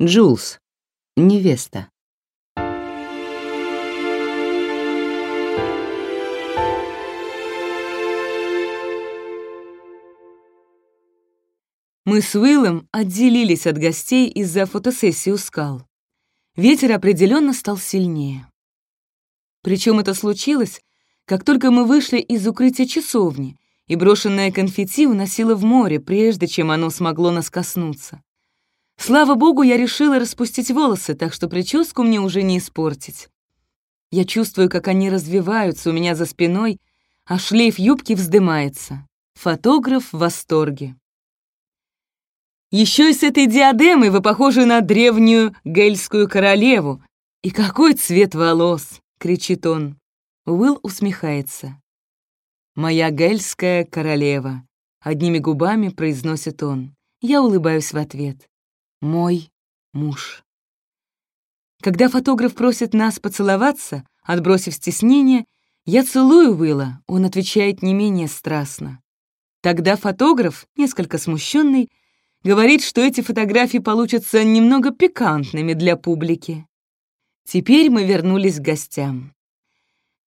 Джулс. Невеста. Мы с Уиллом отделились от гостей из-за фотосессии у скал. Ветер определенно стал сильнее. Причем это случилось, как только мы вышли из укрытия часовни, и брошенное конфетти уносило в море, прежде чем оно смогло нас коснуться. Слава богу, я решила распустить волосы, так что прическу мне уже не испортить. Я чувствую, как они развиваются у меня за спиной, а шлейф юбки вздымается. Фотограф в восторге. Еще и с этой диадемой вы похожи на древнюю гельскую королеву. И какой цвет волос!» — кричит он. Уилл усмехается. «Моя гельская королева», — одними губами произносит он. Я улыбаюсь в ответ. «Мой муж». Когда фотограф просит нас поцеловаться, отбросив стеснение, я целую Уилла, он отвечает не менее страстно. Тогда фотограф, несколько смущенный, Говорит, что эти фотографии получатся немного пикантными для публики. Теперь мы вернулись к гостям.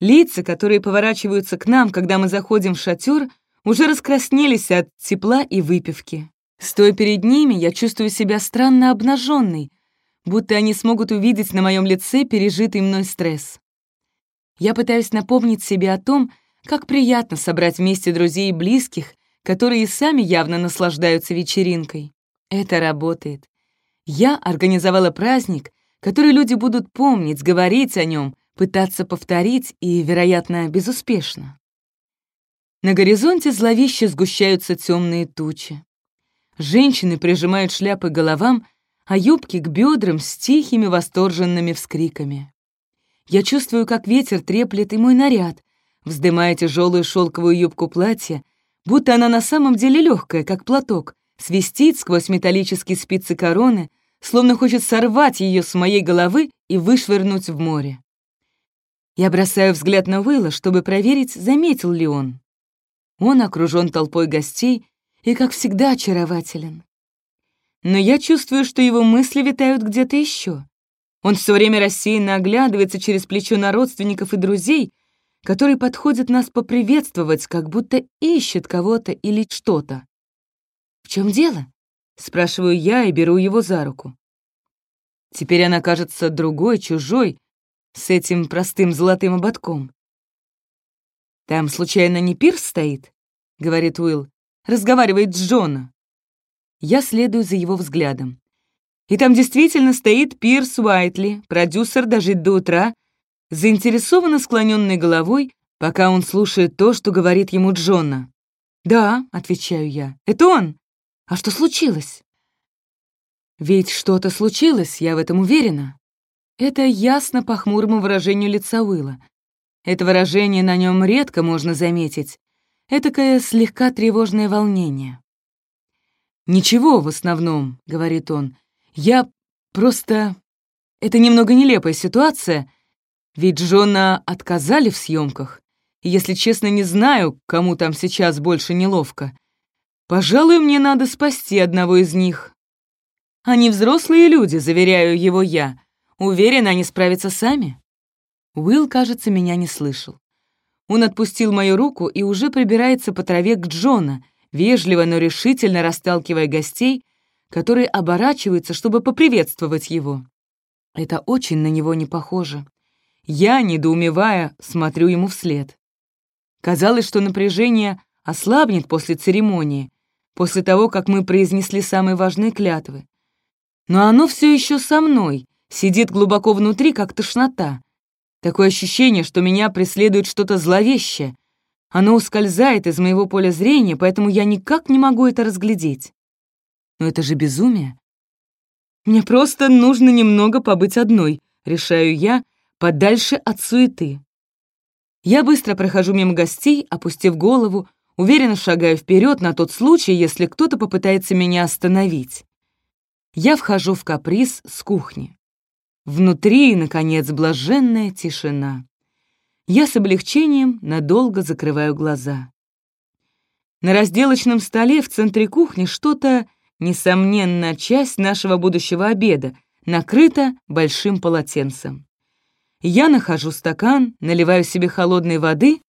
Лица, которые поворачиваются к нам, когда мы заходим в шатер, уже раскраснелись от тепла и выпивки. Стоя перед ними, я чувствую себя странно обнаженной, будто они смогут увидеть на моем лице пережитый мной стресс. Я пытаюсь напомнить себе о том, как приятно собрать вместе друзей и близких которые сами явно наслаждаются вечеринкой. Это работает. Я организовала праздник, который люди будут помнить, говорить о нем, пытаться повторить и, вероятно, безуспешно. На горизонте зловеще сгущаются темные тучи. Женщины прижимают шляпы к головам, а юбки к бедрам с тихими восторженными вскриками. Я чувствую, как ветер треплет и мой наряд, вздымая тяжелую шелковую юбку платья, будто она на самом деле легкая, как платок, свистит сквозь металлические спицы короны, словно хочет сорвать ее с моей головы и вышвырнуть в море. Я бросаю взгляд на Уилла, чтобы проверить, заметил ли он. Он окружен толпой гостей и, как всегда, очарователен. Но я чувствую, что его мысли витают где-то еще. Он все время рассеянно оглядывается через плечо на родственников и друзей, который подходит нас поприветствовать, как будто ищет кого-то или что-то. «В чем дело?» — спрашиваю я и беру его за руку. Теперь она кажется другой, чужой, с этим простым золотым ободком. «Там, случайно, не Пирс стоит?» — говорит Уилл. Разговаривает с Джона. Я следую за его взглядом. И там действительно стоит Пирс Уайтли, продюсер «Дожить до утра», заинтересованно склоненной головой, пока он слушает то, что говорит ему Джона. «Да», — отвечаю я, — «это он. А что случилось?» «Ведь что-то случилось, я в этом уверена». Это ясно по хмурому выражению лица Уилла. Это выражение на нем редко можно заметить. Этакое слегка тревожное волнение. «Ничего в основном», — говорит он. «Я просто... Это немного нелепая ситуация, ведь Джона отказали в съемках. Если честно, не знаю, кому там сейчас больше неловко. Пожалуй, мне надо спасти одного из них. Они взрослые люди, заверяю его я. Уверен, они справятся сами. Уилл, кажется, меня не слышал. Он отпустил мою руку и уже прибирается по траве к Джона, вежливо, но решительно расталкивая гостей, которые оборачиваются, чтобы поприветствовать его. Это очень на него не похоже. Я, недоумевая, смотрю ему вслед. Казалось, что напряжение ослабнет после церемонии, после того, как мы произнесли самые важные клятвы. Но оно все еще со мной, сидит глубоко внутри, как тошнота. Такое ощущение, что меня преследует что-то зловещее. Оно ускользает из моего поля зрения, поэтому я никак не могу это разглядеть. Но это же безумие. Мне просто нужно немного побыть одной, решаю я, подальше от суеты. Я быстро прохожу мимо гостей, опустив голову, уверенно шагаю вперед на тот случай, если кто-то попытается меня остановить. Я вхожу в каприз с кухни. Внутри, наконец, блаженная тишина. Я с облегчением надолго закрываю глаза. На разделочном столе в центре кухни что-то несомненно, часть нашего будущего обеда, накрыта большим полотенцем. Я нахожу стакан, наливаю себе холодной воды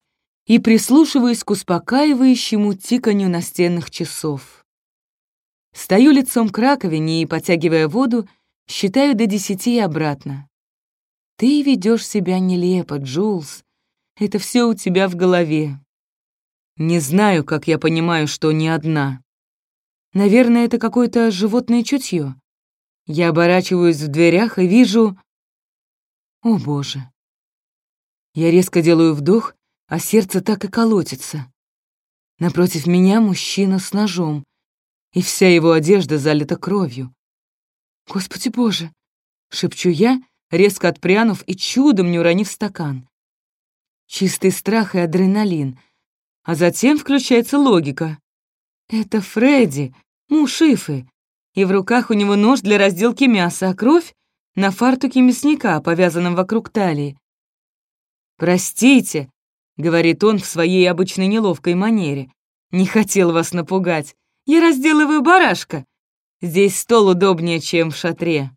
и прислушиваюсь к успокаивающему тиканью настенных часов. Стою лицом к раковине и, потягивая воду, считаю до десяти и обратно. Ты ведешь себя нелепо, Джулс. Это все у тебя в голове. Не знаю, как я понимаю, что не одна. Наверное, это какое-то животное чутье. Я оборачиваюсь в дверях и вижу... О, Боже. Я резко делаю вдох, а сердце так и колотится. Напротив меня мужчина с ножом, и вся его одежда залита кровью. «Господи Боже!» — шепчу я, резко отпрянув и чудом не уронив стакан. Чистый страх и адреналин. А затем включается логика. Это Фредди, муж Ифы, и в руках у него нож для разделки мяса, а кровь на фартуке мясника, повязанном вокруг талии. «Простите», — говорит он в своей обычной неловкой манере, «не хотел вас напугать. Я разделываю барашка. Здесь стол удобнее, чем в шатре».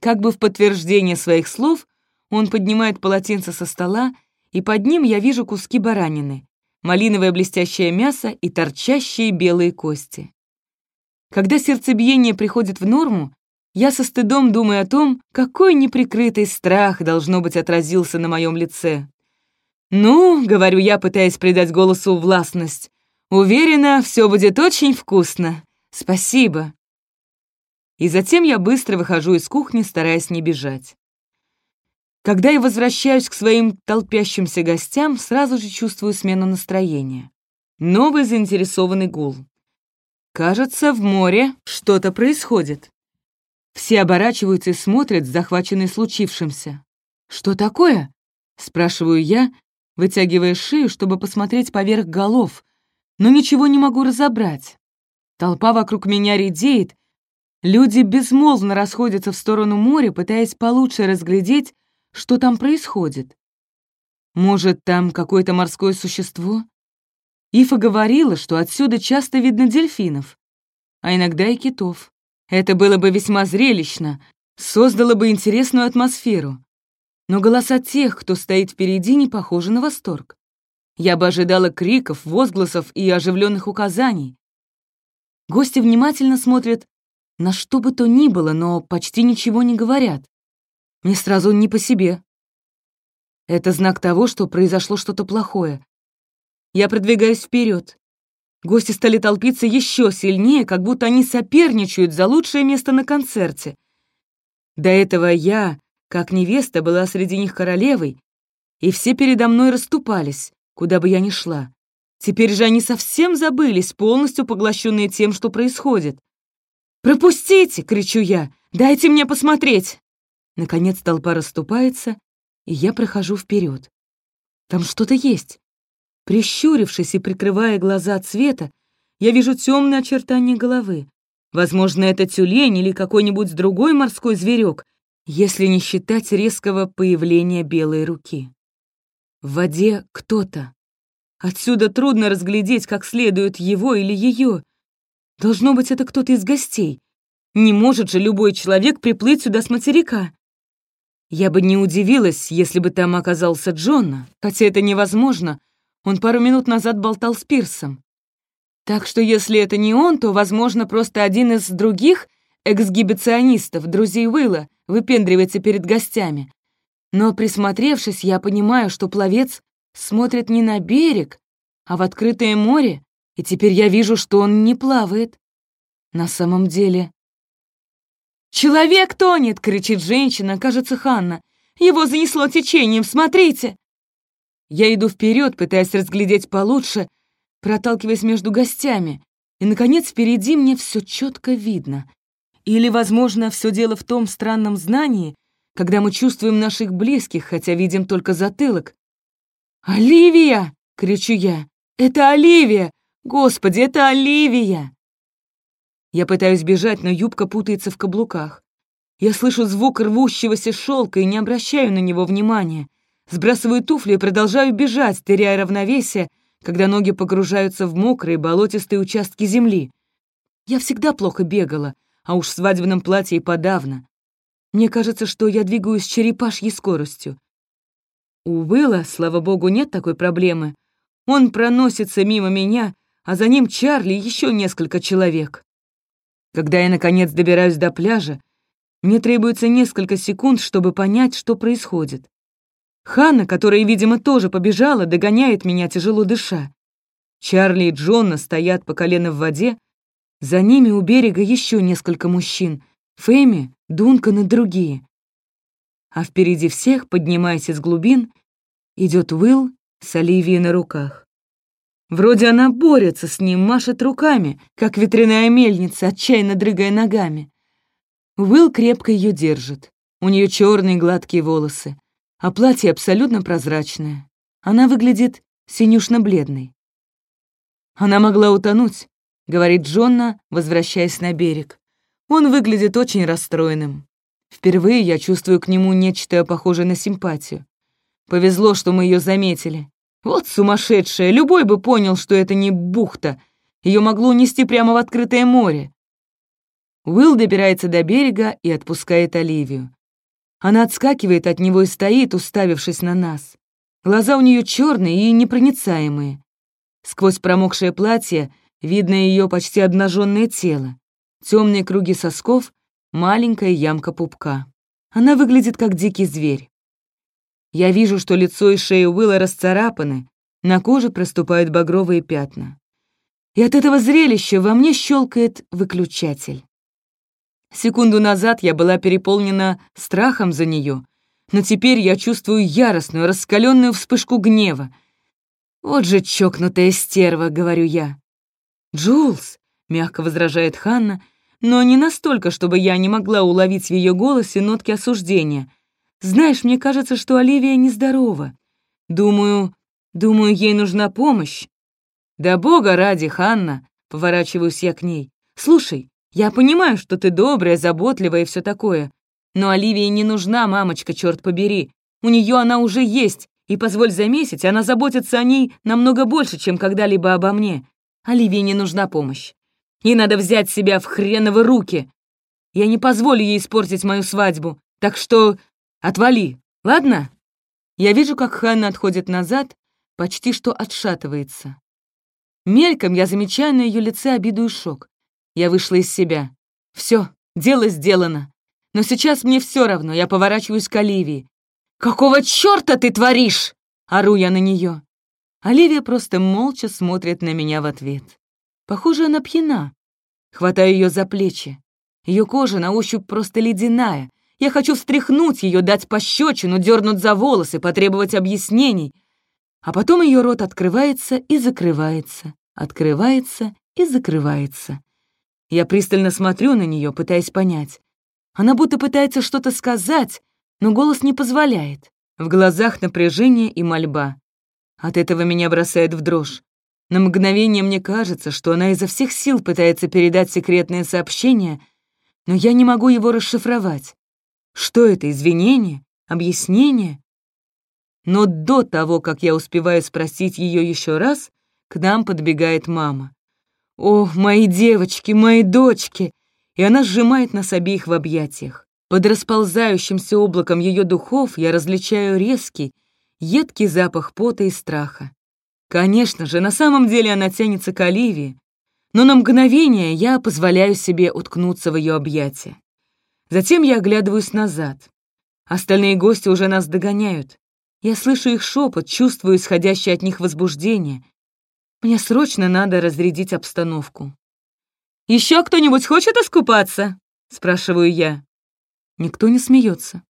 Как бы в подтверждение своих слов, он поднимает полотенце со стола, и под ним я вижу куски баранины, малиновое блестящее мясо и торчащие белые кости. Когда сердцебиение приходит в норму, я со стыдом думаю о том, какой неприкрытый страх, должно быть, отразился на моем лице. «Ну», — говорю я, пытаясь придать голосу властность, «уверена, все будет очень вкусно. Спасибо». И затем я быстро выхожу из кухни, стараясь не бежать. Когда я возвращаюсь к своим толпящимся гостям, сразу же чувствую смену настроения. Новый заинтересованный гул. Кажется, в море что-то происходит. Все оборачиваются и смотрят, захваченные случившимся. «Что такое?» — спрашиваю я, вытягивая шею, чтобы посмотреть поверх голов, но ничего не могу разобрать. Толпа вокруг меня редеет, люди безмолвно расходятся в сторону моря, пытаясь получше разглядеть, что там происходит. Может, там какое-то морское существо? Ифа говорила, что отсюда часто видно дельфинов, а иногда и китов. Это было бы весьма зрелищно, создало бы интересную атмосферу. Но голоса тех, кто стоит впереди, не похожи на восторг. Я бы ожидала криков, возгласов и оживленных указаний. Гости внимательно смотрят на что бы то ни было, но почти ничего не говорят. Мне сразу не по себе. Это знак того, что произошло что-то плохое. Я продвигаюсь вперед. Гости стали толпиться еще сильнее, как будто они соперничают за лучшее место на концерте. До этого я, как невеста, была среди них королевой, и все передо мной расступались, куда бы я ни шла. Теперь же они совсем забылись, полностью поглощенные тем, что происходит. «Пропустите!» — кричу я. «Дайте мне посмотреть!» Наконец толпа расступается, и я прохожу вперед. Там что-то есть. Прищурившись и прикрывая глаза от света, я вижу темные очертания головы. Возможно, это тюлень или какой-нибудь другой морской зверек, если не считать резкого появления белой руки. В воде кто-то. Отсюда трудно разглядеть, как следует его или ее. Должно быть, это кто-то из гостей. Не может же любой человек приплыть сюда с материка. Я бы не удивилась, если бы там оказался Джонна, хотя это невозможно, он пару минут назад болтал с Пирсом. Так что если это не он, то, возможно, просто один из других эксгибиционистов, друзей Уилла, выпендривается перед гостями. Но присмотревшись, я понимаю, что пловец смотрит не на берег, а в открытое море, и теперь я вижу, что он не плавает. На самом деле... «Человек тонет!» — кричит женщина, кажется, Ханна. «Его занесло течением, смотрите!» Я иду вперед, пытаясь разглядеть получше, проталкиваясь между гостями, и, наконец, впереди мне все четко видно. Или, возможно, все дело в том странном знании, когда мы чувствуем наших близких, хотя видим только затылок. «Оливия!» — кричу я. «Это Оливия! Господи, это Оливия!» Я пытаюсь бежать, но юбка путается в каблуках. Я слышу звук рвущегося шелка и не обращаю на него внимания. Сбрасываю туфли и продолжаю бежать, теряя равновесие, когда ноги погружаются в мокрые болотистые участки земли. Я всегда плохо бегала, а уж в свадебном платье и подавно. Мне кажется, что я двигаюсь черепашьей скоростью. У Уилла, слава богу, нет такой проблемы. Он проносится мимо меня, а за ним Чарли и еще несколько человек. Когда я, наконец, добираюсь до пляжа, мне требуется несколько секунд, чтобы понять, что происходит. Ханна, которая, видимо, тоже побежала, догоняет меня, тяжело дыша. Чарли и Джонна стоят по колено в воде, за ними у берега еще несколько мужчин, Фэми, Дункан и другие. А впереди всех, поднимаясь из глубин, идет Уилл с Оливией на руках. Вроде она борется с ним, машет руками, как ветряная мельница, отчаянно дрыгая ногами. Уилл крепко ее держит. У нее черные гладкие волосы, а платье абсолютно прозрачное. Она выглядит синюшно-бледной. «Она могла утонуть», — говорит Джонна, возвращаясь на берег. Он выглядит очень расстроенным. Впервые я чувствую к нему нечто похожее на симпатию. Повезло, что мы ее заметили. Вот сумасшедшая, любой бы понял, что это не бухта. Ее могло унести прямо в открытое море. Уилл добирается до берега и отпускает Оливию. Она отскакивает от него и стоит, уставившись на нас. Глаза у нее черные и непроницаемые. Сквозь промокшее платье видно ее почти обнаженное тело. Темные круги сосков, маленькая ямка пупка. Она выглядит как дикий зверь. Я вижу, что лицо и шея Уилла расцарапаны, на коже проступают багровые пятна. И от этого зрелища во мне щелкает выключатель. Секунду назад я была переполнена страхом за нее, но теперь я чувствую яростную, раскаленную вспышку гнева. «Вот же чокнутая стерва», — говорю я. «Джулс», — мягко возражает Ханна, но не настолько, чтобы я не могла уловить в ее голосе нотки осуждения. «Знаешь, мне кажется, что Оливия нездорова. Думаю, думаю, ей нужна помощь». «Да бога ради, Ханна», — поворачиваюсь я к ней. «Слушай, я понимаю, что ты добрая, заботливая и все такое. Но Оливии не нужна мамочка, черт побери. У нее она уже есть, и, позволь заметить, она заботится о ней намного больше, чем когда-либо обо мне. Оливии не нужна помощь. Ей надо взять себя в хреновы руки. Я не позволю ей испортить мою свадьбу, так что отвали, ладно? Я вижу, как Ханна отходит назад, почти что отшатывается. Мельком я замечаю на ее лице обиду и шок. Я вышла из себя. Все, дело сделано. Но сейчас мне все равно, я поворачиваюсь к Оливии. «Какого черта ты творишь?» — ору я на нее. Оливия просто молча смотрит на меня в ответ. Похоже, она пьяна. Хватаю ее за плечи. Ее кожа на ощупь просто ледяная. Я хочу встряхнуть ее, дать пощечину, дернуть за волосы, потребовать объяснений. А потом ее рот открывается и закрывается, открывается и закрывается. Я пристально смотрю на нее, пытаясь понять. Она будто пытается что-то сказать, но голос не позволяет. В глазах напряжение и мольба. От этого меня бросает в дрожь. На мгновение мне кажется, что она изо всех сил пытается передать секретное сообщение, но я не могу его расшифровать. Что это, извинение? Объяснение? Но до того, как я успеваю спросить ее еще раз, к нам подбегает мама. «О, мои девочки, мои дочки!» И она сжимает нас обеих в объятиях. Под расползающимся облаком ее духов я различаю резкий, едкий запах пота и страха. Конечно же, на самом деле она тянется к Оливии, но на мгновение я позволяю себе уткнуться в ее объятия. Затем я оглядываюсь назад. Остальные гости уже нас догоняют. Я слышу их шепот, чувствую исходящее от них возбуждение, мне срочно надо разрядить обстановку. «Еще кто-нибудь хочет искупаться?» — спрашиваю я. Никто не смеется.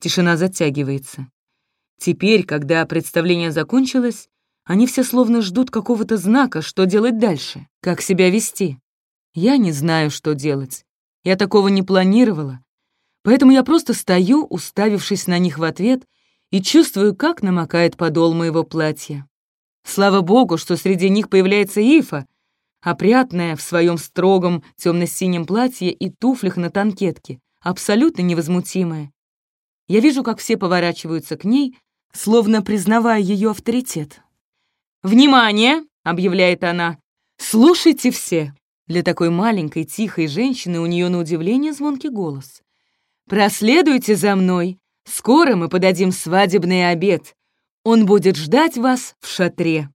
Тишина затягивается. Теперь, когда представление закончилось, они все словно ждут какого-то знака, что делать дальше, как себя вести. Я не знаю, что делать. Я такого не планировала. Поэтому я просто стою, уставившись на них в ответ, и чувствую, как намокает подол моего платья. Слава богу, что среди них появляется Ифа, опрятная в своем строгом темно-синем платье и туфлях на танкетке, абсолютно невозмутимая. Я вижу, как все поворачиваются к ней, словно признавая ее авторитет. «Внимание!» — объявляет она. «Слушайте все! Для такой маленькой, тихой женщины у нее на удивление звонкий голос. «Проследуйте за мной. Скоро мы подадим свадебный обед. Он будет ждать вас в шатре».